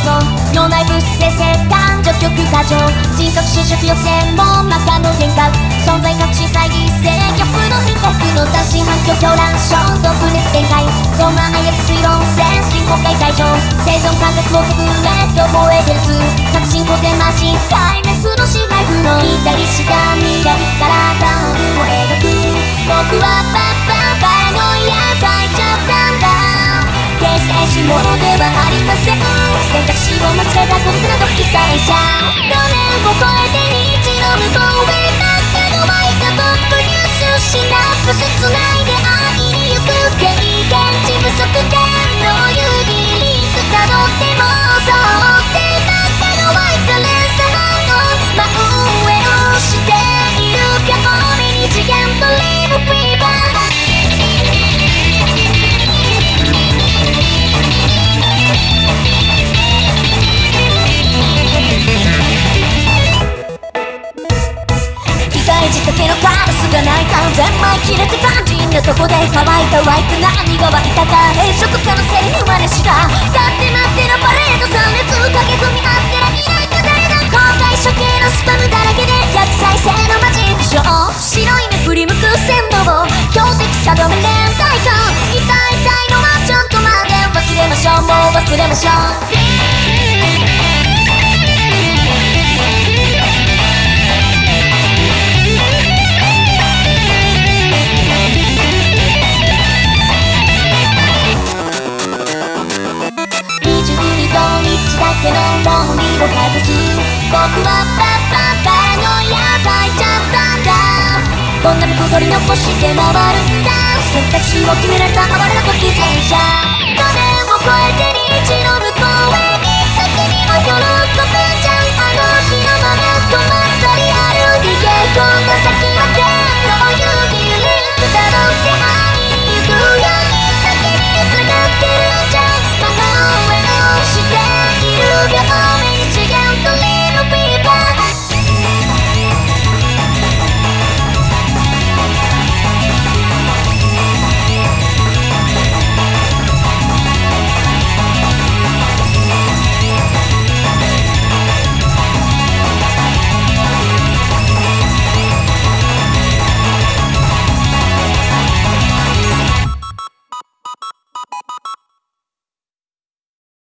そ脳内物質生誕除局過剰人格侵食予選も魔界の変化存在確信再犠牲逆の変革の脱心反響狂乱衝突熱展開傲慢早く推論戦進公開会場生存感覚をくぐれと覚えてる。ものではありません選択肢を間違えた僕など記載者5年を超えて道の仕掛けのカラスがない完全枚切れて肝心なとこで乾いたワイプ何が湧いたか変色可能性に生まれしか立って待ってのパレード3列駆け込みあってらいないか誰だ公開処刑のスパムだらけで100再生の魔人不詳白い目振り向く線路を強敵定め連帯感痛い痛いのはちょっと待って忘れましょうもう忘れましょうけの重みを外す僕はパッパからの野菜ちゃったんだ。こんな僕取り残して回るんだ。選択肢を決められた哀れな時前者。